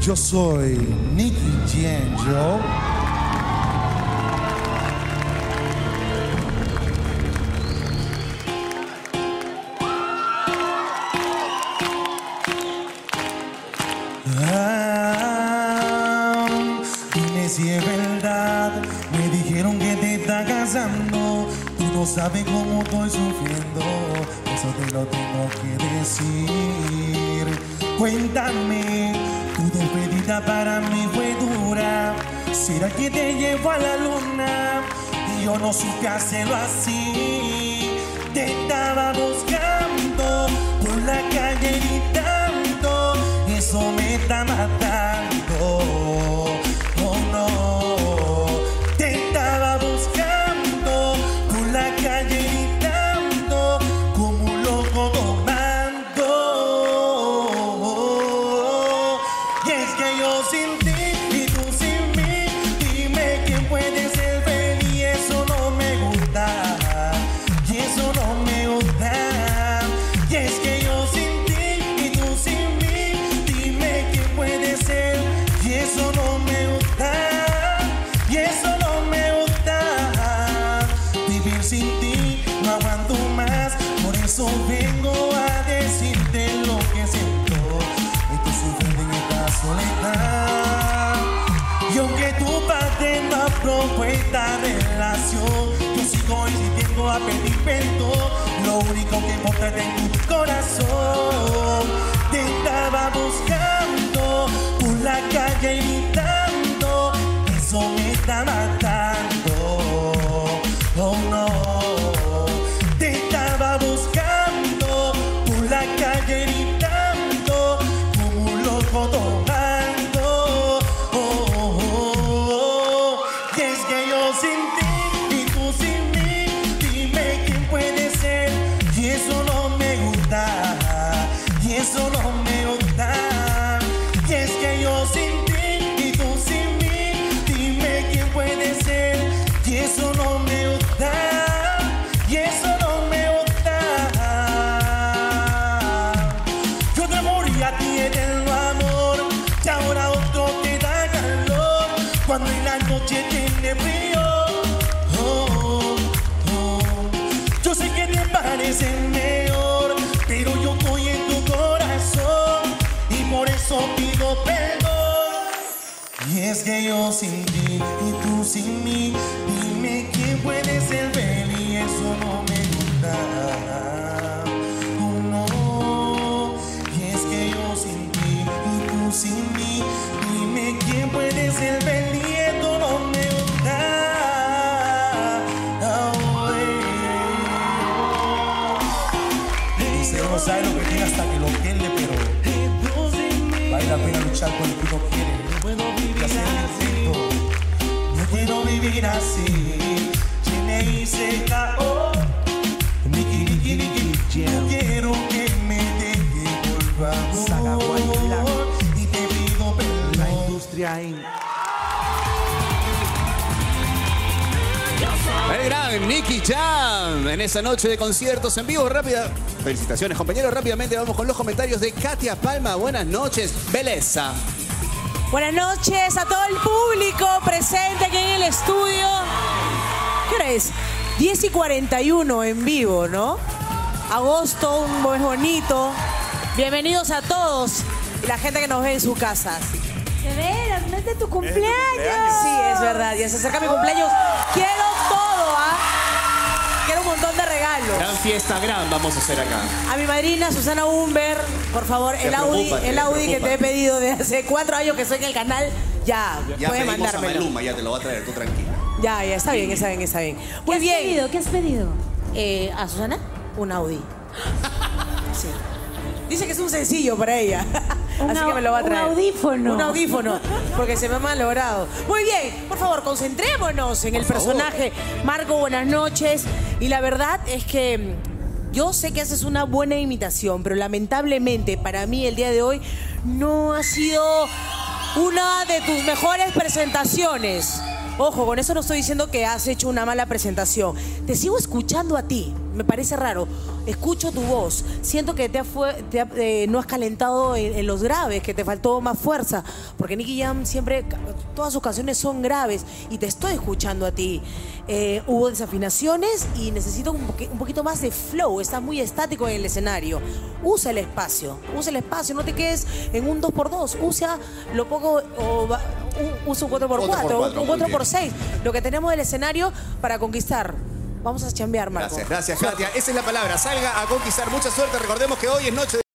Yo soy Nicky Jam, Ah, dime si es verdad. Me dijeron que te está casando. Tú no sabes cómo estoy sufriendo. Eso te lo tengo que decir. Cuéntame, tu despedida para mí fue dura. ¿Será que te llevo a la luna? Y yo no supe hacerlo así. Te estaba buscando por la calle gritando. Eso me está matando. Relación, yo sigo insistiendo a pedir perdón. Lo único que importa es en tu corazón. Te estaba buscando por la calle gritando. Eso me está matando. La noche tiene frío. Oh, oh. Yo sé que te parece mejor, pero yo estoy en tu corazón y por eso pido perdón. Y es que yo sin ti y tú sin mí, dime quién puede ser feliz, eso no me gusta. Oh. Y sin ti y tú sin mí, dime quién puede ser luchar por lo que uno quiere. Y hacer el intento. No quiero vivir así. N-I-C-K-O. Niki, Niki, Niki. No quiero que me deje por favor. Y te pido perdón. La industria Gran Nicky Jam en esa noche de conciertos en vivo. Rápida. Felicitaciones, compañeros. Rápidamente vamos con los comentarios de Katia Palma. Buenas noches. Belleza. Buenas noches a todo el público presente aquí en el estudio. ¿Qué hora es? 10 y 41 en vivo, ¿no? Agosto, un buen bonito. Bienvenidos a todos y la gente que nos ve en sus casas. De veras, no es de tu cumpleaños. Sí, es verdad. Ya se acerca mi cumpleaños. Quiero fiesta, gran vamos a hacer acá. A mi madrina Susana Humber, por favor, el Audi, el Audi que te he pedido de hace cuatro años que estoy en el canal, ya, Ya puedes. Maluma, ya te lo va a traer, tú tranquila. Ya, ya, está bien, está bien, está bien. ¿Qué Muy has bien. pedido? ¿Qué has pedido? Eh, ¿A Susana? Un Audi. Sí. Dice que es un sencillo para ella. Un Así que me lo va a un traer. audífono. Un audífono. Porque se me ha malogrado. Muy bien, por favor, concentrémonos en el personaje. Marco, buenas noches. Y la verdad es que mm, yo sé que haces una buena imitación, pero lamentablemente para mí el día de hoy no ha sido una de tus mejores presentaciones. Ojo, con eso no estoy diciendo que has hecho una mala presentación. Te sigo escuchando a ti. Me parece raro. Escucho tu voz, siento que te, fue- eh, no has calentado en, en los graves, que te faltó más fuerza, porque Nicky Jam siempre, todas sus canciones son graves y te estoy escuchando a ti. Eh, hubo desafinaciones y necesito un, poqui- un poquito más de flow, estás muy estático en el escenario. Usa el espacio, usa el espacio, no te quedes en un 2x2, usa lo poco, o usa un 4x4, 4x4, un muy 4x6, lo que tenemos del escenario para conquistar. Vamos a chambear, Marco. Gracias, gracias, Katia. Esa es la palabra. Salga a conquistar. Mucha suerte. Recordemos que hoy es noche de